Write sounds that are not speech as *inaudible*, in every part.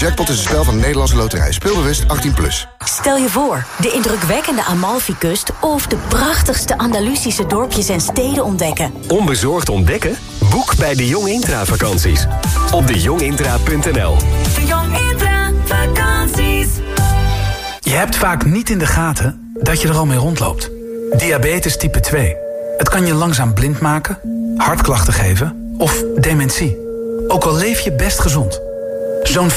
Jackpot is een spel van de Nederlandse Loterij. Speelbewust 18+. Plus. Stel je voor, de indrukwekkende Amalfi-kust... of de prachtigste Andalusische dorpjes en steden ontdekken. Onbezorgd ontdekken? Boek bij de Jong Intra vakanties. Op dejongintra.nl De Jong Intra vakanties. Je hebt vaak niet in de gaten dat je er al mee rondloopt. Diabetes type 2. Het kan je langzaam blind maken, hartklachten geven of dementie. Ook al leef je best gezond. Zo'n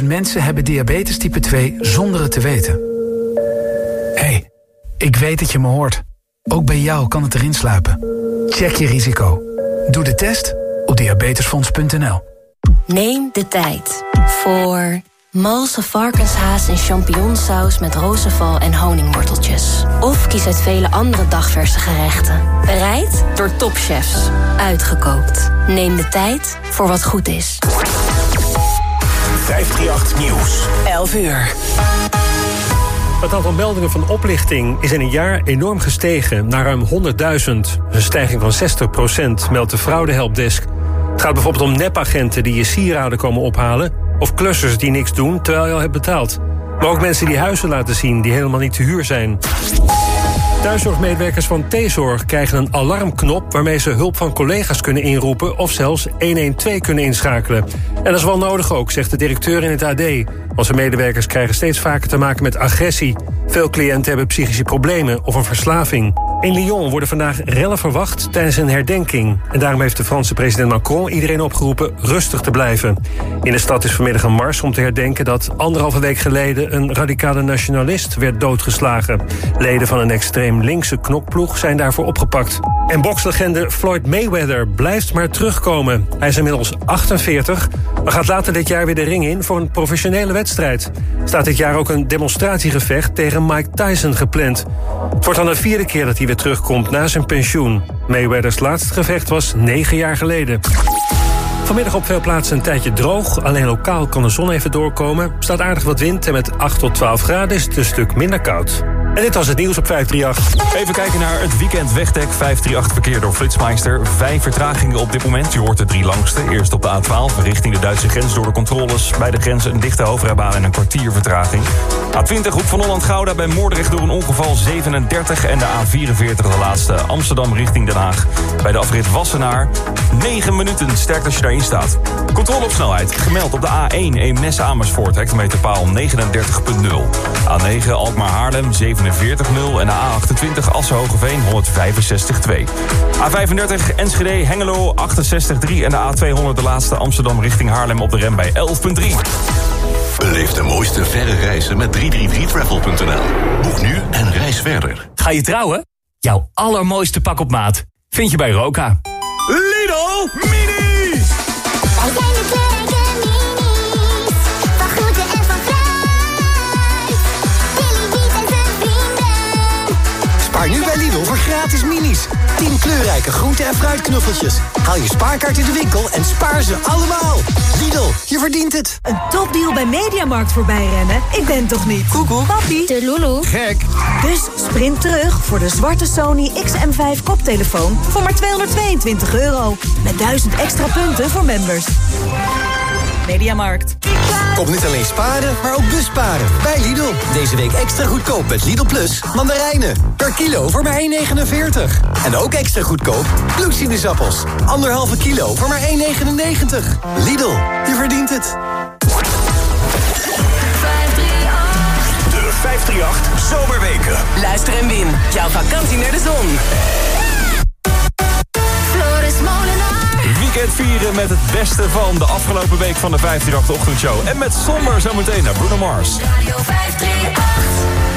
400.000 mensen hebben diabetes type 2 zonder het te weten. hey, ik weet dat je me hoort. Ook bij jou kan het erin sluipen. Check je risico. Doe de test op diabetesfonds.nl. Neem de tijd voor malse varkenshaas in champignonsaus met rozenval en honingworteltjes. Of kies uit vele andere dagverse gerechten. Bereid door topchefs. Uitgekookt. Neem de tijd voor wat goed is. 538 Nieuws. 11 uur. Het aantal meldingen van oplichting is in een jaar enorm gestegen naar ruim 100.000. Een stijging van 60% meldt de fraudehelpdesk. Het gaat bijvoorbeeld om nepagenten die je sieraden komen ophalen... of klussers die niks doen terwijl je al hebt betaald. Maar ook mensen die huizen laten zien die helemaal niet te huur zijn. Thuiszorgmedewerkers van T-Zorg krijgen een alarmknop... waarmee ze hulp van collega's kunnen inroepen... of zelfs 112 kunnen inschakelen. En dat is wel nodig ook, zegt de directeur in het AD. Onze medewerkers krijgen steeds vaker te maken met agressie. Veel cliënten hebben psychische problemen of een verslaving. In Lyon worden vandaag rellen verwacht tijdens een herdenking. En daarom heeft de Franse president Macron iedereen opgeroepen rustig te blijven. In de stad is vanmiddag een mars om te herdenken dat anderhalve week geleden een radicale nationalist werd doodgeslagen. Leden van een extreem linkse knokploeg zijn daarvoor opgepakt. En bokslegende Floyd Mayweather blijft maar terugkomen. Hij is inmiddels 48, maar gaat later dit jaar weer de ring in voor een professionele wedstrijd. Staat dit jaar ook een demonstratiegevecht tegen Mike Tyson gepland. Het wordt dan de vierde keer dat hij weer terugkomt na zijn pensioen. Mayweathers laatste gevecht was negen jaar geleden. Vanmiddag op veel plaatsen een tijdje droog. Alleen lokaal kan de zon even doorkomen. Staat aardig wat wind en met 8 tot 12 graden is het een stuk minder koud. En dit was het nieuws op 538. Even kijken naar het weekend wegdek 538 verkeer door Flitsmeister. Vijf vertragingen op dit moment. Je hoort de drie langste. Eerst op de A12 richting de Duitse grens door de controles. Bij de grens een dichte hoofdrijbaan en een kwartier vertraging. A20 Hoek van Holland-Gouda bij Moordrecht door een ongeval 37. En de A44 de laatste Amsterdam richting Den Haag. Bij de afrit Wassenaar 9 minuten. Sterk als je daarin staat. Controle op snelheid. Gemeld op de A1 Eemnes Amersfoort. Hectometerpaal 39.0. A9 Alkmaar Haarlem 47 47.0 en de A28 Assen-Hogeveen 165.2. A35 Enschede Hengelo 68.3 en de A200 de laatste Amsterdam richting Haarlem op de rem bij 11.3. Beleef de mooiste verre reizen met 333travel.nl. Boek nu en reis verder. Ga je trouwen? Jouw allermooiste pak op maat vind je bij Roka. Lidl Mini! Gratis minis. 10 kleurrijke groente- en fruitknuffeltjes. Haal je spaarkaart in de winkel en spaar ze allemaal. Lidl, je verdient het. Een topdeal bij Mediamarkt voorbij rennen? Ik ben toch niet? Koekoek. Papi. De Lulu. Gek. Dus sprint terug voor de zwarte Sony XM5 koptelefoon voor maar 222 euro. Met 1000 extra punten voor members. Mediamarkt. Kom niet alleen sparen, maar ook busparen. Bij Lidl. Deze week extra goedkoop met Lidl Plus mandarijnen. Per kilo voor maar 1,49. En ook extra goedkoop bloedsinusappels. Anderhalve kilo voor maar 1,99. Lidl, je verdient het. De 538 Zomerweken. Luister en win. Jouw vakantie naar de zon. Weekend vieren met het beste van de afgelopen week van de 538 ochtendshow. En met Somber zometeen naar Bruno Mars. Radio 538.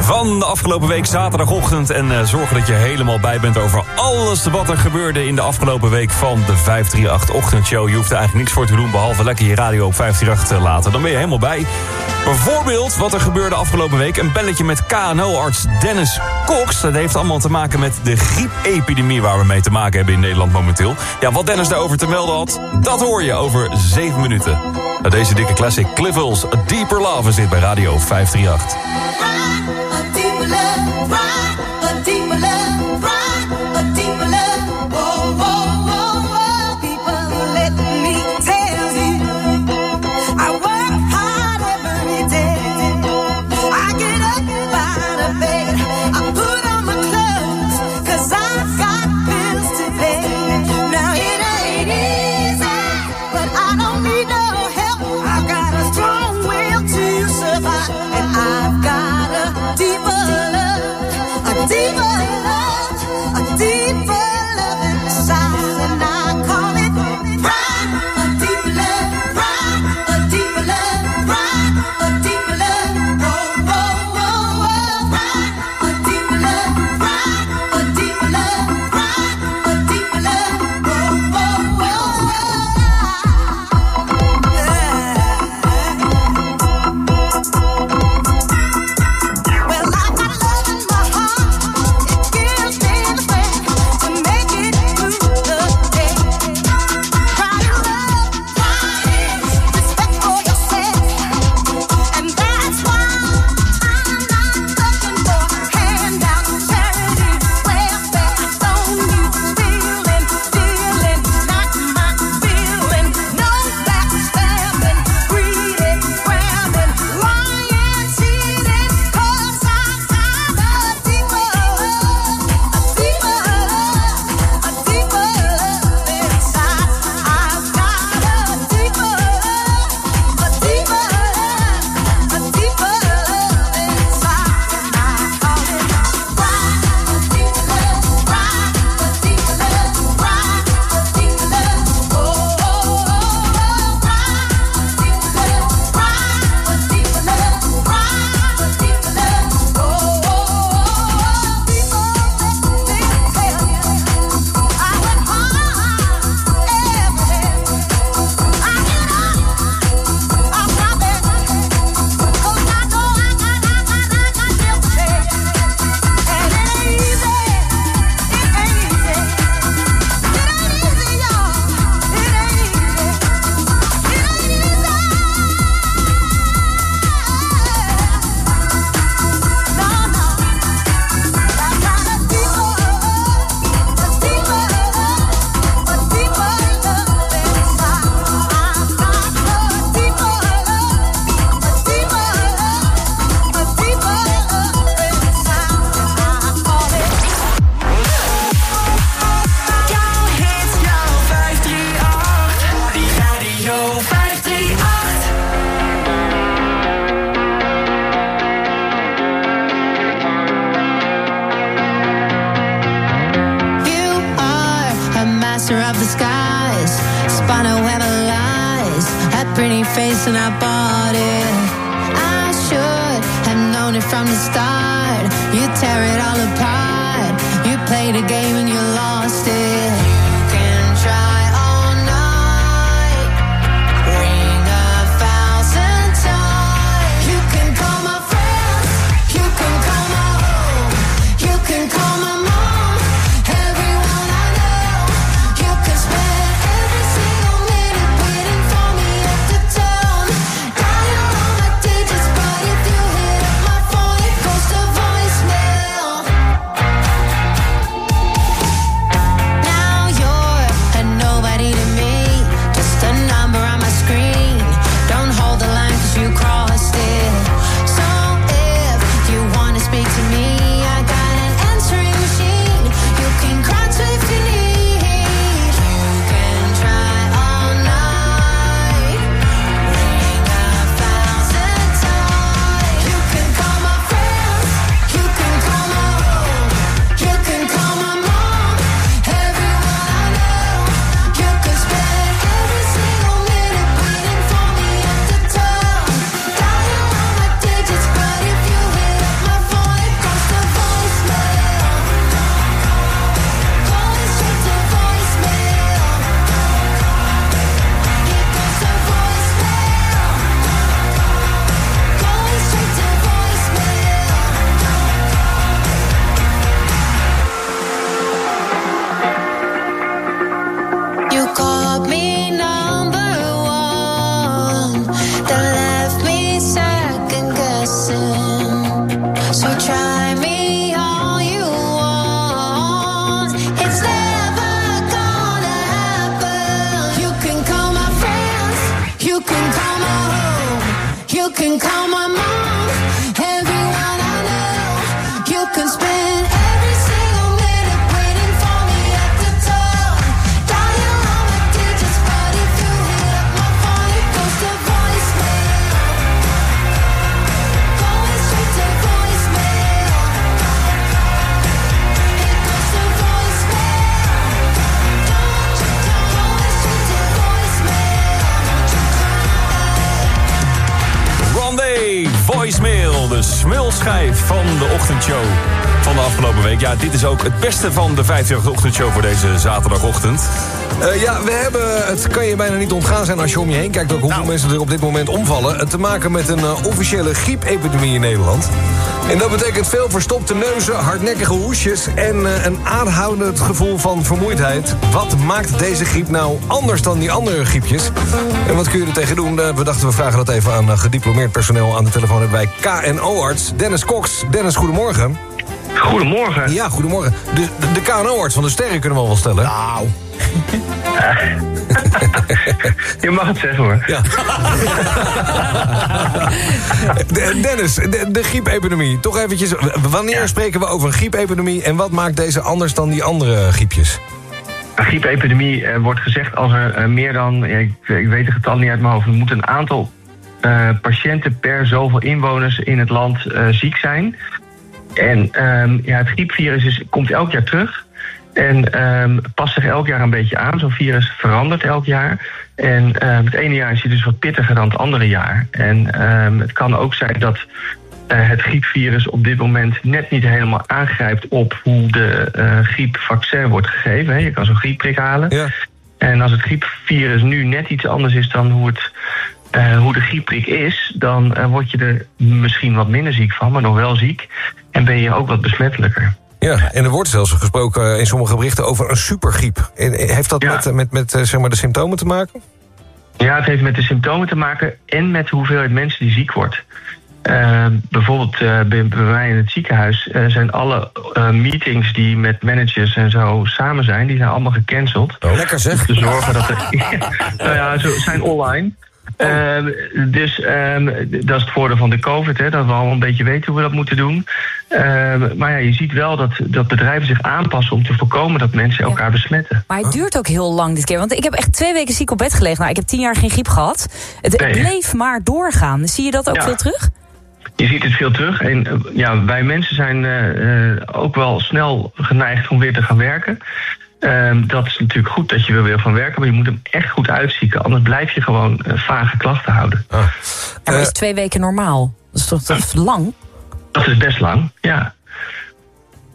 van de afgelopen week zaterdagochtend. En uh, zorgen dat je helemaal bij bent over alles wat er gebeurde in de afgelopen week van de 538 ochtendshow. Je hoeft er eigenlijk niks voor te doen behalve lekker je radio op 538 te eh, laten. Dan ben je helemaal bij. Bijvoorbeeld wat er gebeurde afgelopen week. Een belletje met KNO-arts Dennis Koks, Dat heeft allemaal te maken met de griepepidemie waar we mee te maken hebben in Nederland momenteel. Ja, wat Dennis daarover te melden had, dat hoor je over 7 minuten. Deze dikke classic Cliffhills, Deeper Love, zit bij Radio 538. Van de ochtendshow van de afgelopen week. Ja, dit is ook het beste van de 50 ochtendshow voor deze zaterdagochtend. Eh, ja, we hebben, het kan je bijna niet ontgaan zijn als je om je heen kijkt... ook hoeveel Nou. mensen er op dit moment omvallen. Het te maken met een eh, officiële griepepidemie in Nederland. En dat betekent veel verstopte neuzen, hardnekkige hoesjes... en eh, een aanhoudend gevoel van vermoeidheid. Wat maakt deze griep nou anders dan die andere griepjes? En wat kun je er tegen doen? Eh, we dachten, we vragen dat even aan eh, gediplomeerd personeel. Aan de telefoon hebben wij KNO-arts Dennis Cox. Dennis, goedemorgen. Goedemorgen. Ja, goedemorgen. De, de, de KNO-arts van de sterren kunnen we wel stellen. Nou. *laughs* Je mag het zeggen hoor. Ja. *laughs* De- Dennis, de, de griepepidemie. Toch eventjes, wanneer spreken we over een griepepidemie... en wat maakt deze anders dan die andere griepjes? Een griepepidemie eh, wordt gezegd als er eh, meer dan, ja, ik, ik weet de getal niet uit mijn hoofd, er moet een aantal eh, patiënten per zoveel inwoners in het land eh, ziek zijn. En ehm, ja, het griepvirus is, komt elk jaar terug. En ehm, past zich elk jaar een beetje aan. Zo'n virus verandert elk jaar. En ehm, het ene jaar is hij dus wat pittiger dan het andere jaar. En ehm, het kan ook zijn dat eh, het griepvirus op dit moment net niet helemaal aangrijpt op hoe de eh, griepvaccin wordt gegeven. Hè. Je kan zo'n griepprik halen. En als het griepvirus nu net iets anders is dan hoe, het, eh, hoe de griepprik is, dan word je er misschien wat minder ziek van, maar nog wel ziek. En ben je ook wat besmettelijker. Ja, en er wordt zelfs gesproken in sommige berichten over een supergriep. En Heeft dat met, met, met eh, zeg maar de symptomen te maken? Ja, het heeft met de symptomen te maken en met de hoeveelheid mensen die ziek wordt. Eh, bijvoorbeeld eh, bij, bij mij in het ziekenhuis eh, zijn alle eh, meetings die met managers en zo samen zijn, die zijn allemaal gecanceld. Lekker zeg. Om te zorgen dat er. *laughs* nou ja, ze zijn online. Ehm, dus ehm, dat is het voordeel van de COVID, hè, dat we allemaal een beetje weten hoe we dat moeten doen. Ehm, maar ja, je ziet wel dat, dat bedrijven zich aanpassen om te voorkomen dat mensen elkaar besmetten. Maar het duurt ook heel lang dit keer. Want ik heb echt twee weken ziek op bed gelegen. Nou, ik heb tien jaar geen griep gehad. Het Nee. bleef maar doorgaan. Zie je dat ook Ja. veel terug? Je ziet het veel terug. En eh, ja, wij mensen zijn eh, eh, ook wel snel geneigd om weer te gaan werken. Ehm, dat is natuurlijk goed dat je er weer van werken, maar je moet hem echt goed uitzieken. Anders blijf je gewoon eh, vage klachten houden. Ja, maar is twee weken normaal? Dat is toch dat is lang? Dat is best lang, ja.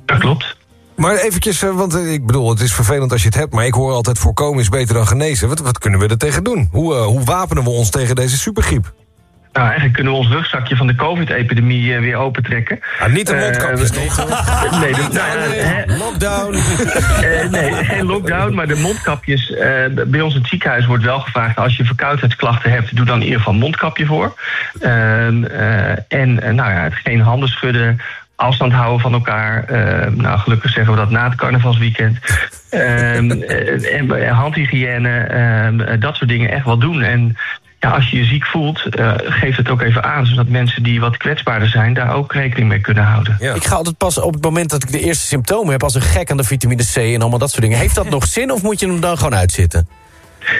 Dat klopt. Maar eventjes, eh, want eh, ik bedoel, het is vervelend als je het hebt... maar ik hoor altijd voorkomen is beter dan genezen. Wat, wat kunnen we er tegen doen? Hoe, eh, hoe wapenen we ons tegen deze supergriep? Nou, eigenlijk kunnen we ons rugzakje van de COVID-epidemie eh, weer opentrekken. Ah, niet de mondkapjes, *laughs* nee, toch? nee, de- nou, hè, Lockdown. *laughs* Nee, geen lockdown, maar de mondkapjes. eh, bij ons in het ziekenhuis wordt wel gevraagd... als je verkoudheidsklachten hebt, doe dan in ieder geval een mondkapje voor. Ehm, eh, en nou ja, het geen handen schudden, afstand houden van elkaar. Ehm, nou, gelukkig zeggen we dat na het carnavalsweekend. Ehm, *laughs* eh, en handhygiëne, dat soort dingen echt wel doen. En ja, als je je ziek voelt, eh, geef het ook even aan... zodat mensen die wat kwetsbaarder zijn... daar ook rekening mee kunnen houden. Ik ga altijd pas op het moment dat ik de eerste symptomen heb... als een gek aan de vitamine C en allemaal dat soort dingen. Heeft dat *laughs* nog zin of moet je hem dan gewoon uitzitten?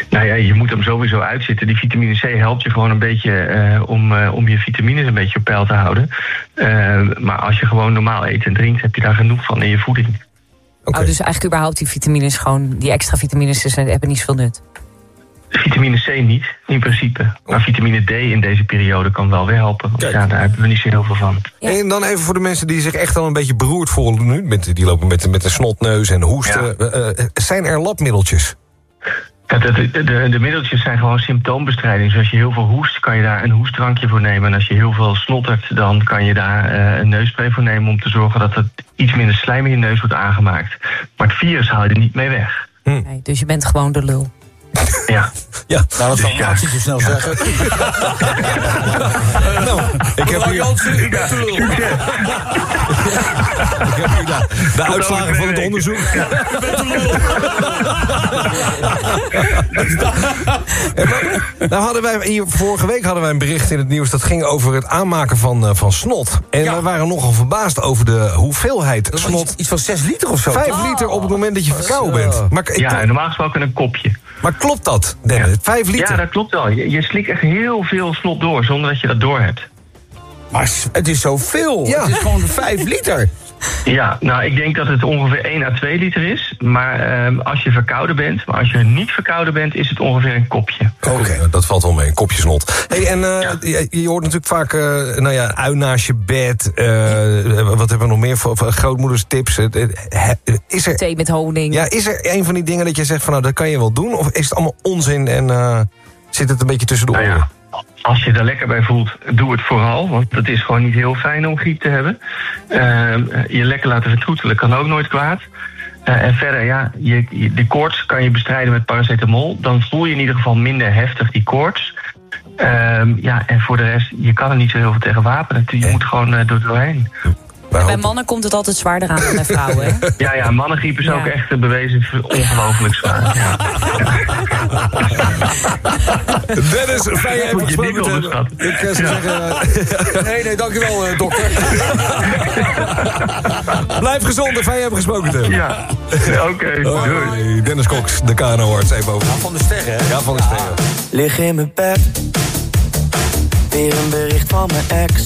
Nou ja, je moet hem sowieso uitzitten. Die vitamine C helpt je gewoon een beetje eh, om, eh, om je vitamines een beetje op peil te houden. Eh, maar als je gewoon normaal eet en drinkt, heb je daar genoeg van in je voeding. Oh, dus eigenlijk überhaupt die vitamines gewoon, die extra vitamines dus, hebben niet zoveel nut. Vitamine C niet, in principe. Maar vitamine D in deze periode kan wel weer helpen. Want ja, daar hebben we niet zo heel veel van. En dan even voor de mensen die zich echt al een beetje beroerd voelen nu... Met, die lopen met, met een snotneus en hoesten. Eh, eh, zijn er labmiddeltjes? Ja, de, de, de, de middeltjes zijn gewoon symptoombestrijding. Dus als je heel veel hoest, kan je daar een hoestdrankje voor nemen. En als je heel veel snottert, dan kan je daar eh, een neusspray voor nemen... om te zorgen dat er iets minder slijm in je neus wordt aangemaakt. Maar het virus haal je er niet mee weg. Nee, dus je bent gewoon de lul. Ja. Ja. Nou, dat Dus kan ja. Max niet zo snel zeggen. nou, ik heb hier... Ik heb hier de, de uitslagen van het onderzoek. Nou hadden wij hier, vorige week hadden wij een bericht in het nieuws... dat ging over het aanmaken van, eh, van snot. En we waren nogal verbaasd over de hoeveelheid snot. Iets van 6 liter of zo. Vijf toch? liter op het moment dat je verkouden bent. Maar, ik- Ja, en normaal gesproken een kopje. maar klopt dat, Dennis? Vijf liter? Ja, dat klopt wel. Je, je slikt echt heel veel snot door zonder dat je dat door hebt. Maar het is zoveel. Ja. Het is gewoon 5 liter. Ja, nou, ik denk dat het ongeveer 1 à 2 liter is. Maar ehm, als je verkouden bent, maar als je niet verkouden bent, is het ongeveer een kopje. Oké, dat valt wel mee. Een kopje snot. Hey, en eh, je, je hoort natuurlijk vaak, eh, nou ja, ui naast je bed. eh, wat hebben we nog meer voor, voor grootmoeders tips? Is er, Thee met honing. ja, is er een van die dingen dat je zegt van, nou, dat kan je wel doen? Of is het allemaal onzin en eh, zit het een beetje tussen de Nou oren? ja, als je er lekker bij voelt, doe het vooral. Want het is gewoon niet heel fijn om griep te hebben. Ehm, je lekker laten vertroetelen kan ook nooit kwaad. Eh, en verder, ja, je, je- de koorts kan je bestrijden met paracetamol. Dan voel je in ieder geval minder heftig die koorts. Ehm, ja, en voor de rest, je kan er niet zo heel veel tegen wapenen. Je moet gewoon eh, door doorheen. Bij mannen komt het altijd zwaarder aan dan bij vrouwen. Hè? *laughs* Ja, ja, mannengriep is ook echt eh, bewezen ongelooflijk zwaar. Ja. *laughs* Dennis, fijn je even je gesproken niet te hebben. onderschatten. Ik eh, zou zeggen... *laughs* Nee, nee, dankjewel, eh, dokter. Blijf gezond en fijn je hebben gesproken te hebben. Ja, oké, doei. Dennis Cox, de KNO-arts, even over. Van de sterren, hè? Ja, van de sterren. Lig in mijn bed. Weer een bericht van mijn ex.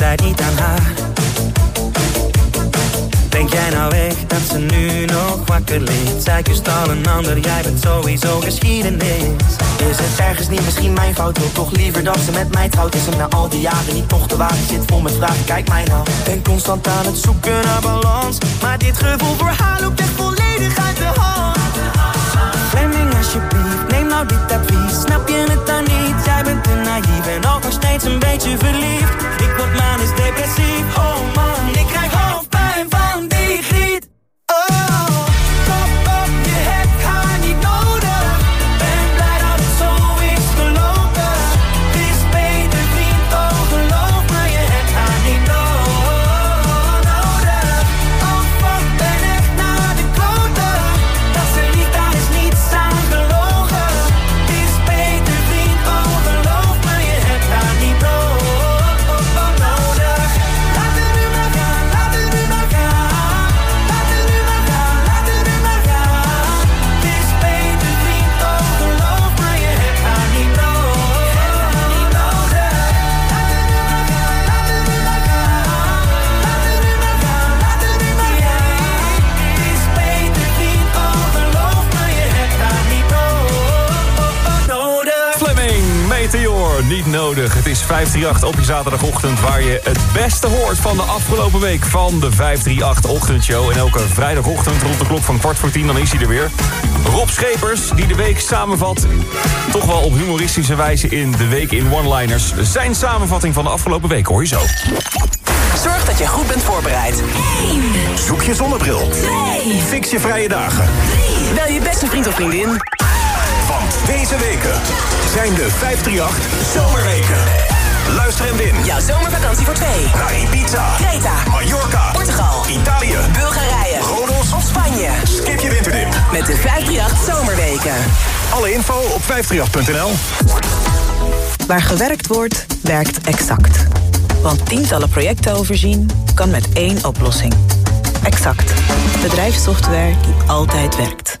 Tijd niet aan haar. Denk jij nou echt dat ze nu nog wakker ligt? Zij kust al een ander, jij bent sowieso geschiedenis. Is het ergens niet misschien mijn fout? Wil toch liever dat ze met mij trouwt? Is het na al die jaren niet toch te waar? Ik zit vol met vragen, kijk mij nou. Ben constant aan het zoeken naar balans. Maar dit gevoel voor haar loopt echt volledig uit de hand. Fleming, alsjeblieft, neem nou dit advies. Snap je het dan niet? Jij bent te naïef en ook nog steeds een beetje verliefd. Ik word manisch 538 op je zaterdagochtend... waar je het beste hoort van de afgelopen week van de 538-ochtendshow. En elke vrijdagochtend rond de klok van kwart voor tien, dan is hij er weer. Rob Schepers, die de week samenvat... toch wel op humoristische wijze in de week in one-liners. Zijn samenvatting van de afgelopen week hoor je zo. Zorg dat je goed bent voorbereid. Zoek je zonnebril. Fix je vrije dagen. Bel je beste vriend of vriendin. Want deze weken zijn de 538 Zomerweken. Luister en win. Jouw zomervakantie voor twee. Naar Ibiza, Creta, Mallorca, Portugal, Italië, Bulgarije, Rodos of Spanje. Skip je winterdip. Met de 538 Zomerweken. Alle info op 538.nl. Waar gewerkt wordt, werkt exact. Want tientallen projecten overzien kan met één oplossing. Exact. Bedrijfssoftware die altijd werkt.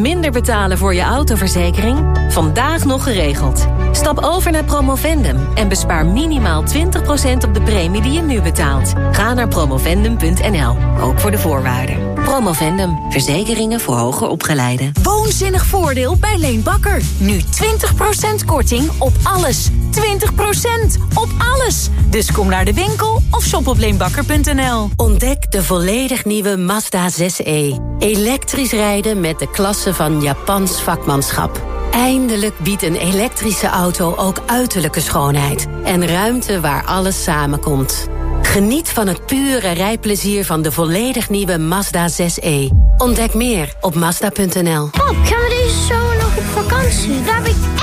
Minder betalen voor je autoverzekering? Vandaag nog geregeld. Stap over naar Promovendum en bespaar minimaal 20% op de premie die je nu betaalt. Ga naar promovendum.nl, ook voor de voorwaarden. Promovendum, verzekeringen voor hoger opgeleiden. Woonzinnig voordeel bij Leen Bakker. Nu 20% korting op alles. 20% op alles. Dus kom naar de winkel of shop op leenbakker.nl. Ontdek de volledig nieuwe Mazda 6e. Elektrisch rijden met de klasse van Japans vakmanschap. Eindelijk biedt een elektrische auto ook uiterlijke schoonheid. En ruimte waar alles samenkomt. Geniet van het pure rijplezier van de volledig nieuwe Mazda 6e. Ontdek meer op Mazda.nl. Pap, gaan we deze zomer nog op vakantie? Daar heb ik.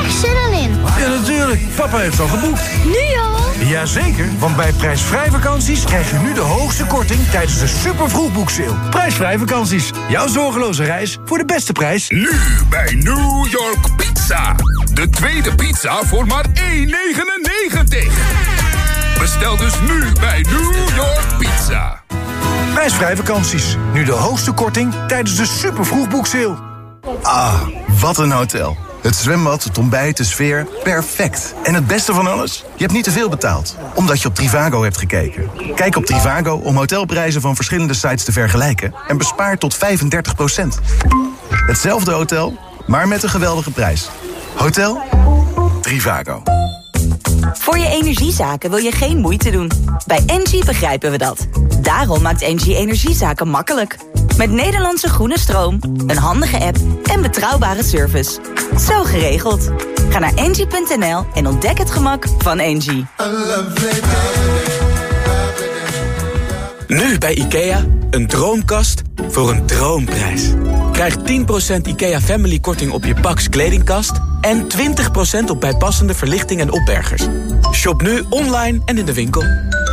Ja, natuurlijk. Papa heeft al geboekt. Nu al? Jazeker, want bij prijsvrij vakanties krijg je nu de hoogste korting tijdens de super vroegboekseil. Prijsvrij vakanties. Jouw zorgeloze reis voor de beste prijs. Nu bij New York Pizza. De tweede pizza voor maar 1,99. Bestel dus nu bij New York Pizza. Prijsvrij vakanties. Nu de hoogste korting tijdens de super vroegboekseil. Ah, wat een hotel. Het zwembad, het ontbijt, de sfeer, perfect. En het beste van alles? Je hebt niet te veel betaald, omdat je op Trivago hebt gekeken. Kijk op Trivago om hotelprijzen van verschillende sites te vergelijken... en bespaar tot 35% Hetzelfde hotel, maar met een geweldige prijs. Hotel Trivago. Voor je energiezaken wil je geen moeite doen. Bij Engie begrijpen we dat. Daarom maakt Engie energiezaken makkelijk. Met Nederlandse groene stroom, een handige app en betrouwbare service. Zo geregeld. Ga naar engie.nl en ontdek het gemak van Engie. Nu bij IKEA, een droomkast voor een droomprijs. Krijg 10% IKEA Family korting op je Pax kledingkast... en 20% op bijpassende verlichting en opbergers. Shop nu online en in de winkel.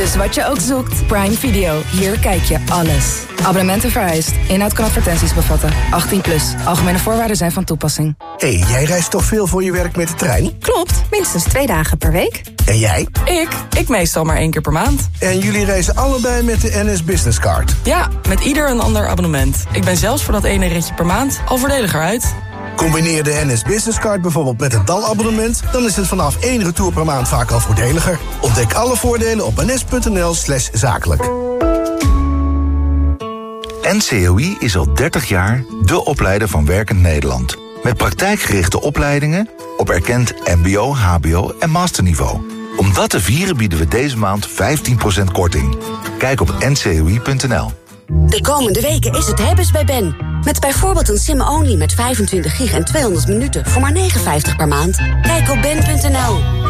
Dus wat je ook zoekt, Prime Video. Hier kijk je alles. Abonnementen vereist. Inhoud kan advertenties bevatten. 18 plus. Algemene voorwaarden zijn van toepassing. Hé, hey, jij reist toch veel voor je werk met de trein? Klopt, minstens twee dagen per week. En jij? Ik? Ik meestal maar één keer per maand. En jullie reizen allebei met de NS Business Card? Ja, met ieder een ander abonnement. Ik ben zelfs voor dat ene ritje per maand al voordeliger uit. Combineer de NS Business Card bijvoorbeeld met een DAL-abonnement... dan is het vanaf één retour per maand vaak al voordeliger. Ontdek alle voordelen op ns.nl slash zakelijk. NCOI is al 30 jaar de opleider van Werkend Nederland. Met praktijkgerichte opleidingen op erkend mbo, hbo en masterniveau. Om dat te vieren bieden we deze maand 15% korting. Kijk op ncoi.nl. De komende weken is het hebben's bij Ben. Met bijvoorbeeld een sim-only met 25 gig en 200 minuten voor maar 59 per maand. Kijk op ben.nl.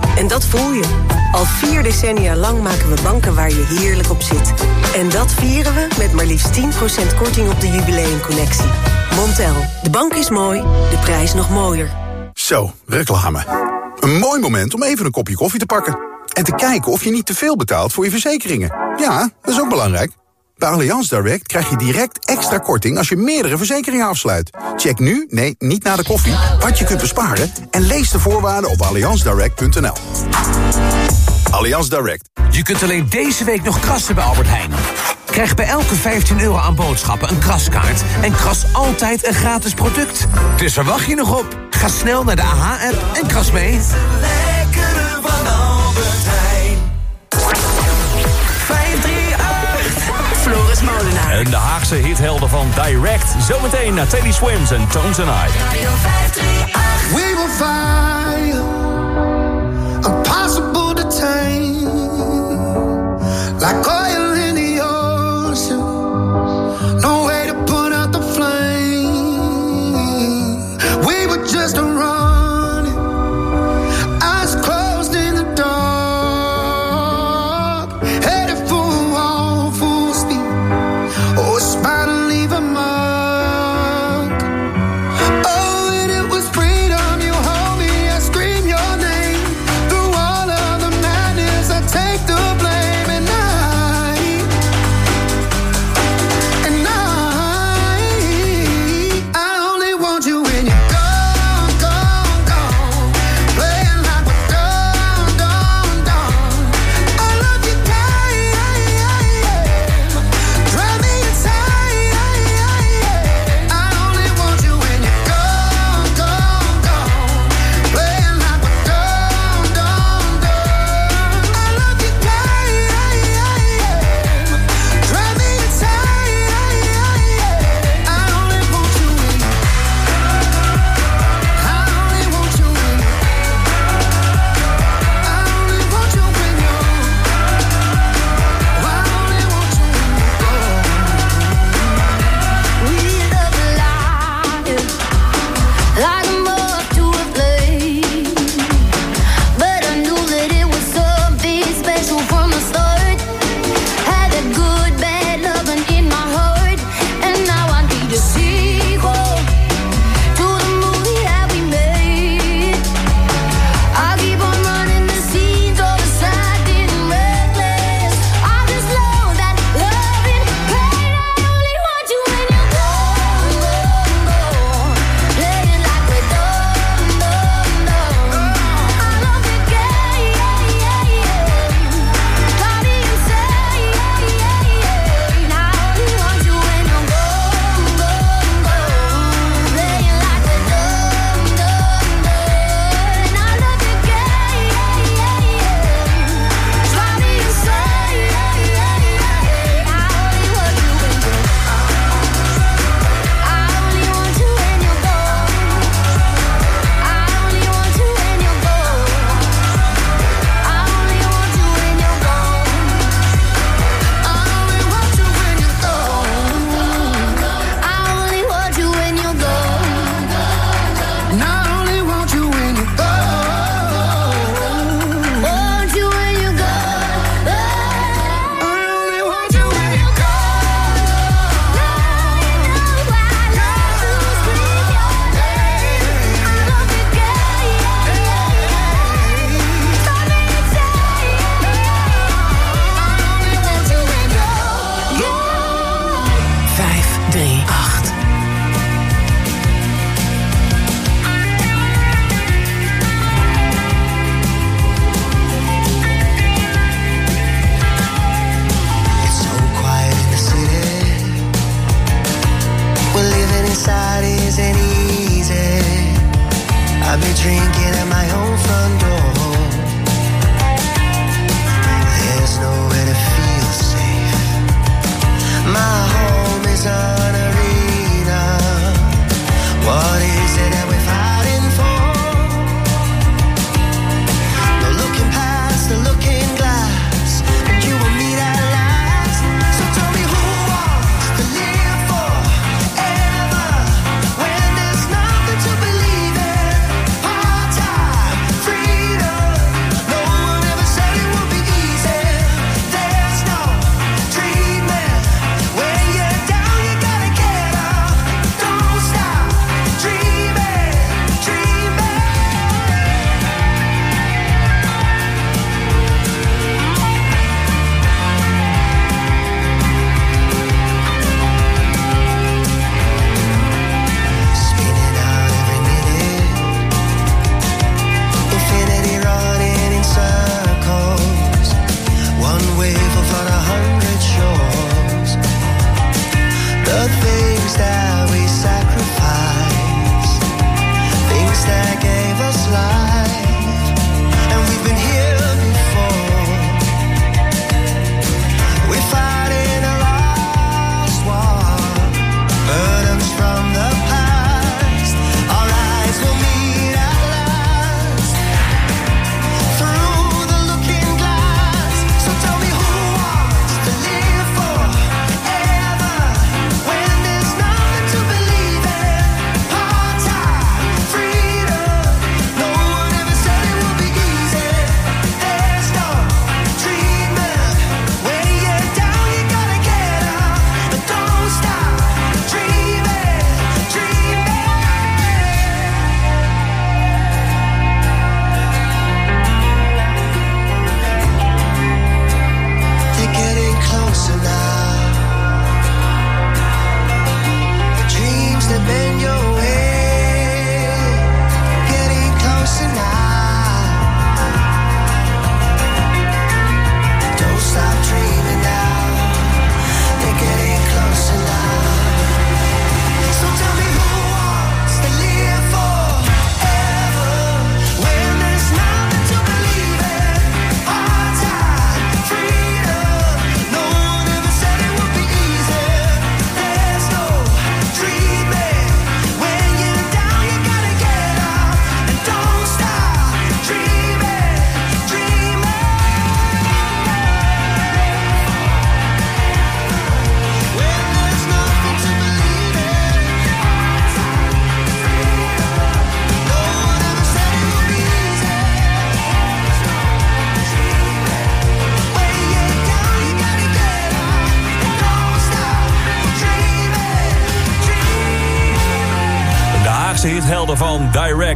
En dat voel je. Al vier decennia lang maken we banken waar je heerlijk op zit. En dat vieren we met maar liefst 10% korting op de jubileumconnectie. Montel, de bank is mooi, de prijs nog mooier. Zo, reclame. Een mooi moment om even een kopje koffie te pakken. En te kijken of je niet te veel betaalt voor je verzekeringen. Ja, dat is ook belangrijk. Bij Allianz Direct krijg je direct extra korting als je meerdere verzekeringen afsluit. Check nu, nee, niet na de koffie, wat je kunt besparen... en lees de voorwaarden op allianzdirect.nl. Allianz Direct. Je kunt alleen deze week nog krassen bij Albert Heijn. Krijg bij elke 15 euro aan boodschappen een kraskaart... en kras altijd een gratis product. Dus waar wacht je nog op? Ga snel naar de AH-app en kras mee. Lekkere van Albert Heijn. En de Haagse hithelden van Direct. Zometeen naar Teddy Swims en Tones and I. We will fire, impossible to tame, like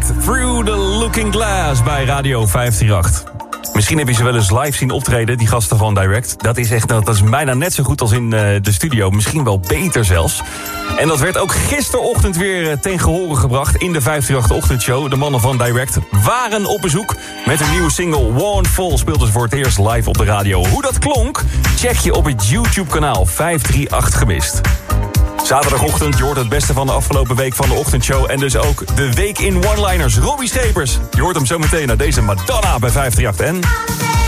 Through the Looking Glass bij Radio 538. Misschien heb je ze wel eens live zien optreden, die gasten van Direct. Dat is echt dat is bijna net zo goed als in eh, de studio. Misschien wel beter zelfs. En dat werd ook gisterochtend weer eh, ten gehore gebracht in de 538-ochtendshow. De mannen van Direct waren op bezoek met een nieuwe single. One Fall speelden ze voor het eerst live op de radio. Hoe dat klonk, check je op het YouTube-kanaal 538 Gemist. Zaterdagochtend, je hoort het beste van de afgelopen week van de ochtendshow... en dus ook de week in one-liners. Robbie Schepers, je hoort hem zo meteen naar deze Madonna bij 538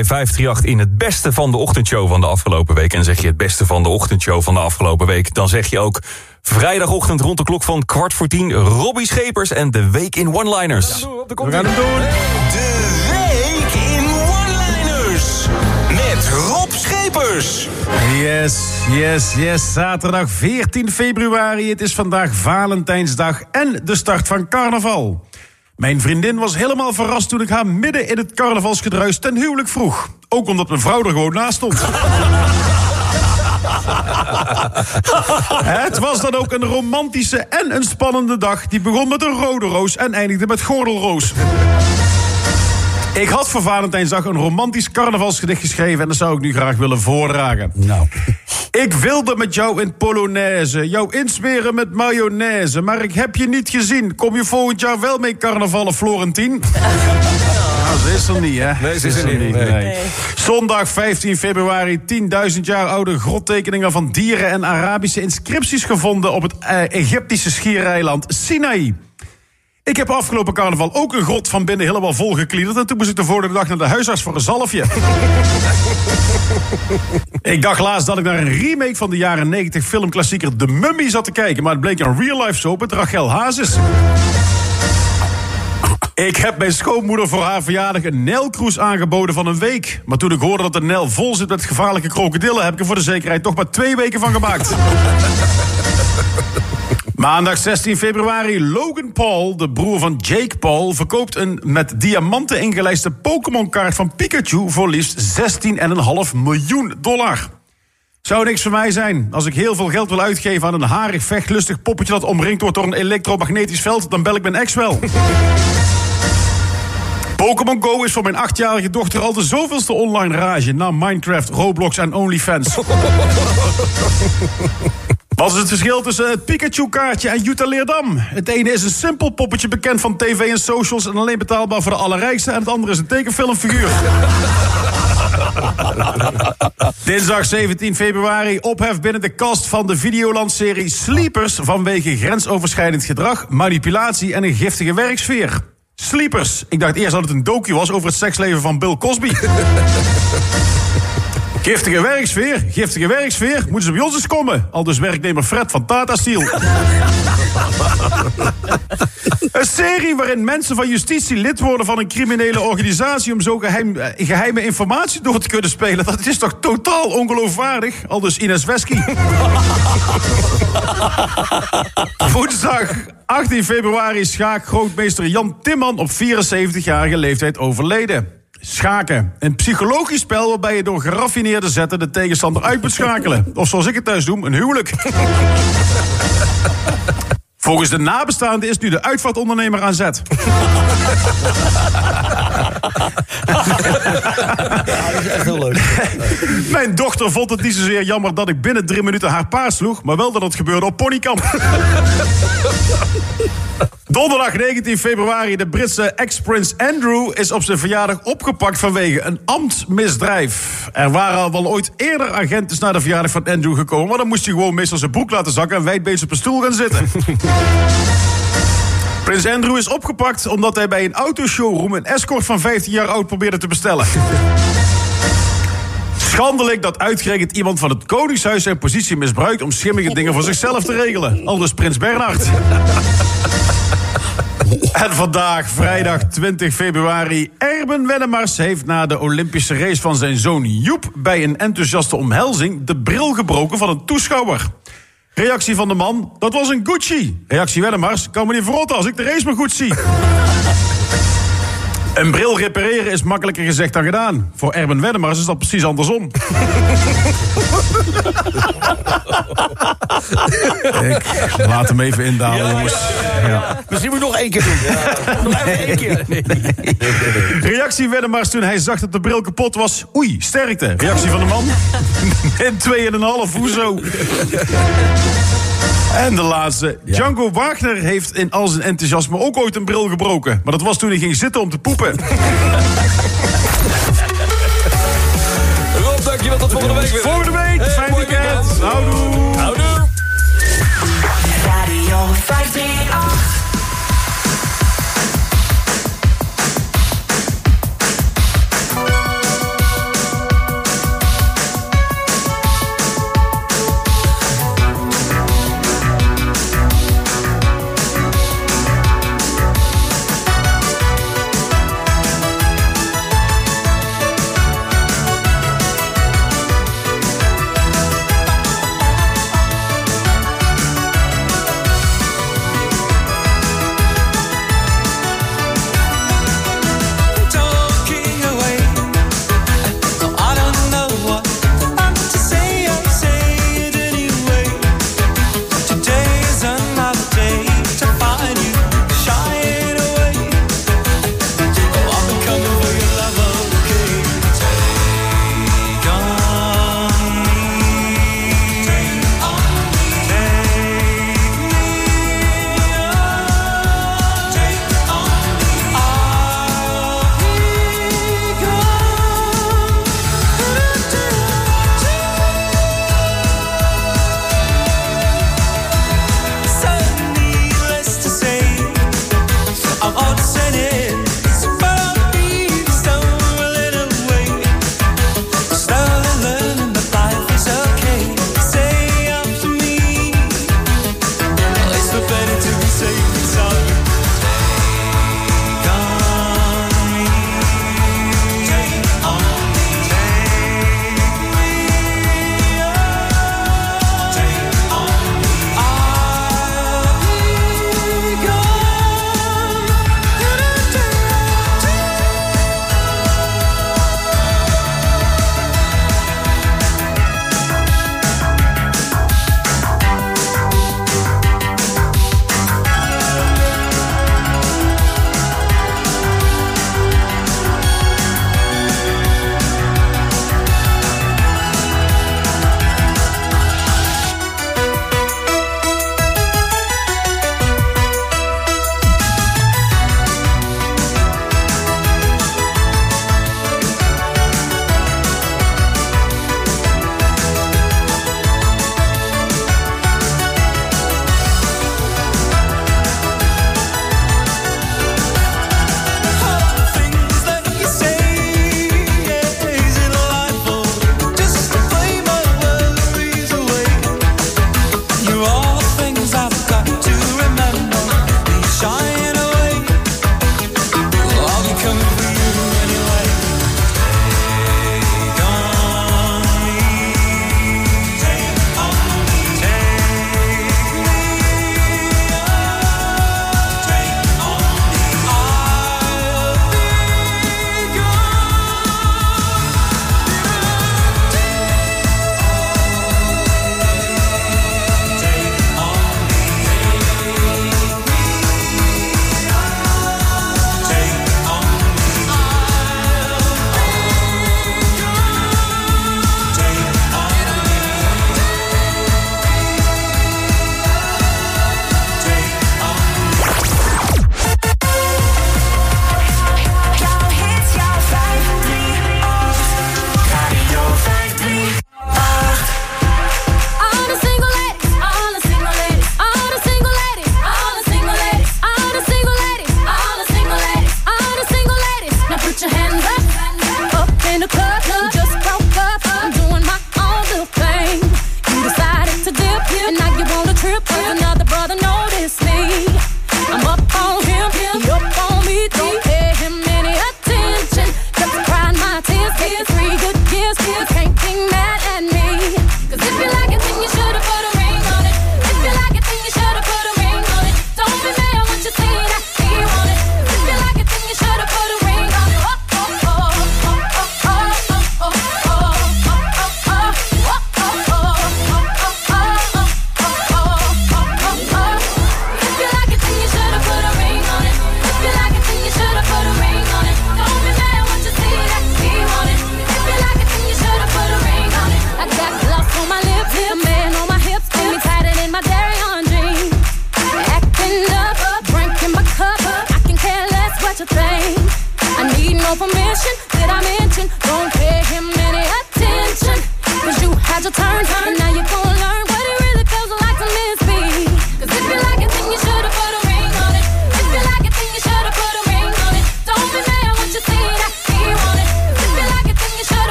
bij 538 in het beste van de ochtendshow van de afgelopen week. En zeg je het beste van de ochtendshow van de afgelopen week... dan zeg je ook vrijdagochtend rond de klok van kwart voor tien... Robbie Schepers en de Week in One-Liners. We gaan hem doen. De week in one-liners. Met Rob Schepers. Yes, yes, yes. Zaterdag 14 februari. Het is vandaag Valentijnsdag en de start van carnaval. Mijn vriendin was helemaal verrast toen ik haar midden in het carnavalsgedruis ten huwelijk vroeg. Ook omdat mijn vrouw er gewoon naast stond. *laughs* Het was dan ook een romantische en een spannende dag. Die begon met een rode roos en eindigde met gordelroos. Ik had voor Valentijnsdag een romantisch carnavalsgedicht geschreven... en dat zou ik nu graag willen voordragen. Nou. Ik wilde met jou in Polonaise, jou insmeren met mayonaise... maar ik heb je niet gezien. Kom je volgend jaar wel mee carnavallen, Florentien? Nou, ze is er niet, hè? Nee, ze is er niet, nee. Zondag 15 februari, 10.000 jaar oude grottekeningen van dieren en Arabische inscripties gevonden op het eh, Egyptische schiereiland Sinaï. Ik heb afgelopen carnaval ook een grot van binnen helemaal volgekliederd. En toen moest ik de vorige dag naar de huisarts voor een zalfje. *laughs* ik dacht laatst dat ik naar een remake van de jaren 90 filmklassieker The Mummy zat te kijken. Maar het bleek een real-life soap met Rachel Hazes. Ik heb mijn schoonmoeder voor haar verjaardag een Nijlcruise aangeboden van een week. Maar toen ik hoorde dat de Nijl vol zit met gevaarlijke krokodillen... heb ik er voor de zekerheid toch maar twee weken van gemaakt. *laughs* Maandag 16 februari, Logan Paul, de broer van Jake Paul... verkoopt een met diamanten ingelijste Pokémon-kaart van Pikachu... voor liefst 16,5 miljoen dollar. Zou niks voor mij zijn. Als ik heel veel geld wil uitgeven aan een harig, vechtlustig poppetje... dat omringd wordt door een elektromagnetisch veld... dan bel ik mijn ex wel. Pokémon Go is voor mijn achtjarige dochter al de zoveelste online rage... na Minecraft, Roblox en OnlyFans. Wat is het verschil tussen het Pikachu-kaartje en Jutta Leerdam? Het ene is een simpel poppetje bekend van tv en socials... en alleen betaalbaar voor de allerrijkste... en het andere is een tekenfilmfiguur. *laughs* Dinsdag 17 februari ophef binnen de kast van de Videoland-serie Sleepers... vanwege grensoverschrijdend gedrag, manipulatie en een giftige werksfeer. Sleepers. Ik dacht eerst dat het een docu was over het seksleven van Bill Cosby. *laughs* Giftige werksfeer, giftige werksfeer. Moeten ze bij ons eens komen? Al dus werknemer Fred van Tata Steel. *laughs* een serie waarin mensen van justitie lid worden van een criminele organisatie... om zo geheim, eh, geheime informatie door te kunnen spelen. Dat is toch totaal ongeloofwaardig? Al dus Ines Wesky. *laughs* Woensdag 18 februari schaak grootmeester Jan Timman op 74-jarige leeftijd overleden. Schaken. Een psychologisch spel waarbij je door geraffineerde zetten de tegenstander uit moet schakelen. Of zoals ik het thuis doe, een huwelijk. *laughs* Volgens de nabestaanden is nu de uitvaartondernemer aan zet. dat is echt heel leuk. Mijn dochter vond het niet zozeer jammer dat ik binnen drie minuten haar paard sloeg... maar wel dat het gebeurde op ponykamp. Donderdag 19 februari, de Britse ex-prins Andrew... is op zijn verjaardag opgepakt vanwege een ambtsmisdrijf. Er waren al wel ooit eerder agenten naar de verjaardag van Andrew gekomen... maar dan moest hij gewoon meestal zijn broek laten zakken... en wijdbeens op een stoel gaan zitten. *laughs* Prins Andrew is opgepakt omdat hij bij een autoshowroom... een escort van 15 jaar oud probeerde te bestellen. Schandelijk dat uitgerekend iemand van het Koningshuis zijn positie misbruikt... om schimmige dingen voor zichzelf te regelen. Aldus Prins Bernhard. *laughs* En vandaag, vrijdag 20 februari, Erben Wennemars heeft na de Olympische race van zijn zoon Joep... bij een enthousiaste omhelzing de bril gebroken van een toeschouwer. Reactie van de man, dat was een Gucci. Reactie Wennemars, kan me niet verrotten als ik de race maar goed zie. Een bril repareren is makkelijker gezegd dan gedaan. Voor Erben Wennemars is dat precies andersom. *laughs* Ik laat hem even indalen, jongens. Ja. Misschien moet je nog één keer doen. *laughs* Nog even één keer. *laughs* Reactie Wennemars toen hij zag dat de bril kapot was. Oei, sterkte. Reactie van de man. En 2,5, hoezo? En de laatste. Django Wagner heeft in al zijn enthousiasme ook ooit een bril gebroken. Maar dat was toen hij ging zitten om te poepen. *laughs* Rob, dankjewel. Tot volgende week weer. Volgende week. Fijn mooi weekend. weekend. Houdoe. Houdoe. Radio 538.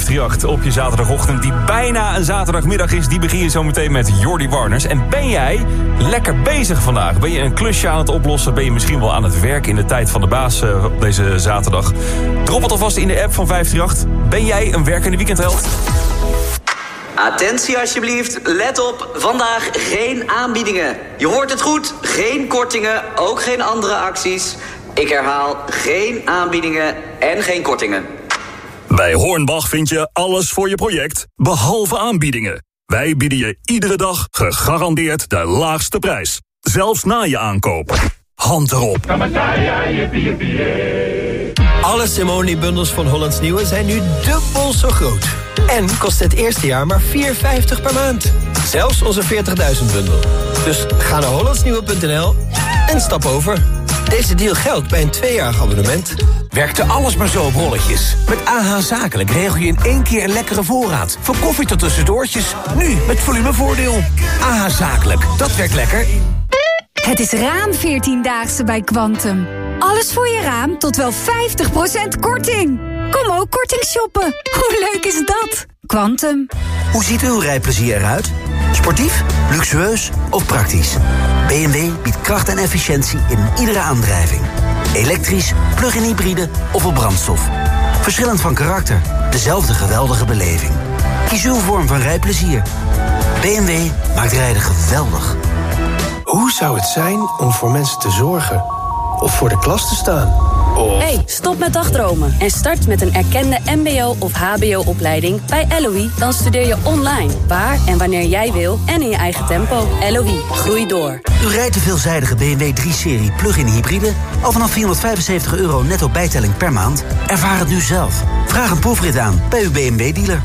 538 op je zaterdagochtend die bijna een zaterdagmiddag is. Die begin je zo meteen met Jordi Warners. En ben jij lekker bezig vandaag? Ben je een klusje aan het oplossen? Ben je misschien wel aan het werk in de tijd van de baas eh, deze zaterdag? Drop het alvast in de app van 538. Ben jij een werkende weekendheld? Attentie alsjeblieft, let op, vandaag geen aanbiedingen. Je hoort het goed, geen kortingen, ook geen andere acties. Ik herhaal, geen aanbiedingen en geen kortingen. Bij Hornbach vind je alles voor je project, behalve aanbiedingen. Wij bieden je iedere dag gegarandeerd de laagste prijs. Zelfs na je aankoop. Hand erop. Alle Simone-bundels van Hollands Nieuwe zijn nu dubbel zo groot. En kost het eerste jaar maar 4,50 per maand. Zelfs onze 40.000 bundel. Dus ga naar hollandsnieuwe.nl en stap over. Deze deal geldt bij een tweejarig abonnement. Werkte alles maar zo op rolletjes. Met AH Zakelijk regel je in één keer een lekkere voorraad. Van koffie tot tussendoortjes. Nu met volumevoordeel. AH Zakelijk, dat werkt lekker. Het is raam 14-daagse bij Quantum. Alles voor je raam tot wel 50% korting. Kom ook korting shoppen. Hoe leuk is dat? Quantum. Hoe ziet uw rijplezier eruit? Sportief, luxueus of praktisch? BMW biedt kracht en efficiëntie in iedere aandrijving. Elektrisch, plug-in hybride of op brandstof. Verschillend van karakter, dezelfde geweldige beleving. Kies uw vorm van rijplezier. BMW maakt rijden geweldig. Hoe zou het zijn om voor mensen te zorgen? Of voor de klas te staan? Of... Hey, stop met dagdromen en start met een erkende mbo- of hbo-opleiding bij LOE. Dan studeer je online, waar en wanneer jij wil en in je eigen tempo. LOE, groei door. U rijdt de veelzijdige BMW 3-serie plug-in hybride... al vanaf 475 euro netto bijtelling per maand? Ervaar het nu zelf. Vraag een proefrit aan bij uw BMW-dealer.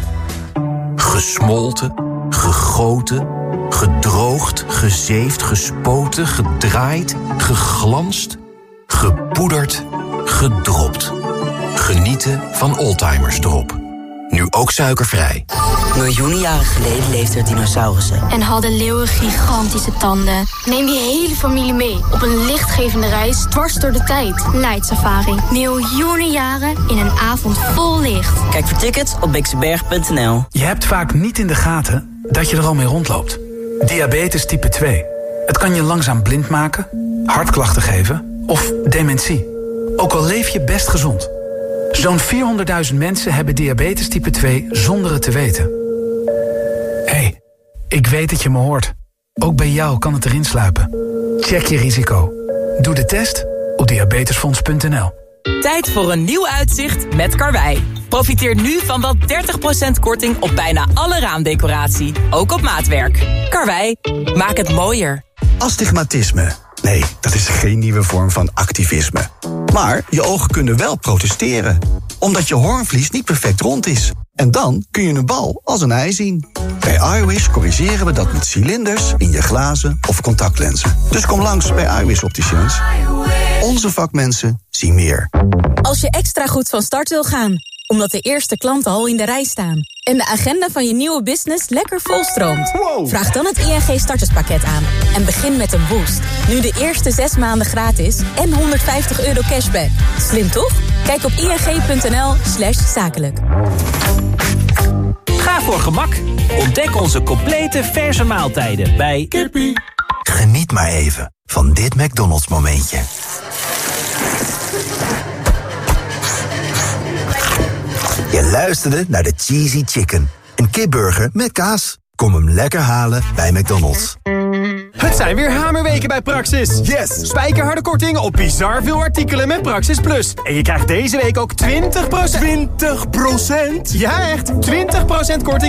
Gesmolten, gegoten, gedroogd, gezeefd, gespoten, gedraaid, geglanst, gepoederd, gedropt. Genieten van Oldtimers Drop. Nu ook suikervrij. Miljoenen jaren geleden leefden er dinosaurussen. En hadden leeuwen gigantische tanden. Neem je hele familie mee op een lichtgevende reis dwars door de tijd. Night Safari. Miljoenen jaren in een avond vol licht. Kijk voor tickets op bixenberg.nl. Je hebt vaak niet in de gaten dat je er al mee rondloopt. Diabetes type 2. Het kan je langzaam blind maken, hartklachten geven of dementie. Ook al leef je best gezond. Zo'n 400.000 mensen hebben diabetes type 2 zonder het te weten. Hé, hey, ik weet dat je me hoort. Ook bij jou kan het erin sluipen. Check je risico. Doe de test op diabetesfonds.nl. Tijd voor een nieuw uitzicht met Karwei. Profiteer nu van wel 30% korting op bijna alle raamdecoratie. Ook op maatwerk. Karwei, maak het mooier. Astigmatisme. Nee, dat is geen nieuwe vorm van activisme. Maar je ogen kunnen wel protesteren. Omdat je hoornvlies niet perfect rond is. En dan kun je een bal als een ei zien. Bij iWish corrigeren we dat met cilinders in je glazen of contactlenzen. Dus kom langs bij iWish Opticians. Onze vakmensen zien meer. Als je extra goed van start wil gaan, omdat de eerste klanten al in de rij staan... en de agenda van je nieuwe business lekker volstroomt... vraag dan het ING starterspakket aan en begin met een boost. Nu de eerste zes maanden gratis en 150 euro cashback. Slim toch? Kijk op ing.nl slash zakelijk. Ga voor gemak. Ontdek onze complete verse maaltijden bij Kippie. Geniet maar even van dit McDonald's momentje. Je luisterde naar de Cheesy Chicken. Een kipburger met kaas. Kom hem lekker halen bij McDonald's. Het zijn weer hamerweken bij Praxis. Yes! Spijkerharde korting op bizar veel artikelen met Praxis Plus. En je krijgt deze week ook 20%... 20%? Ja, echt! 20% korting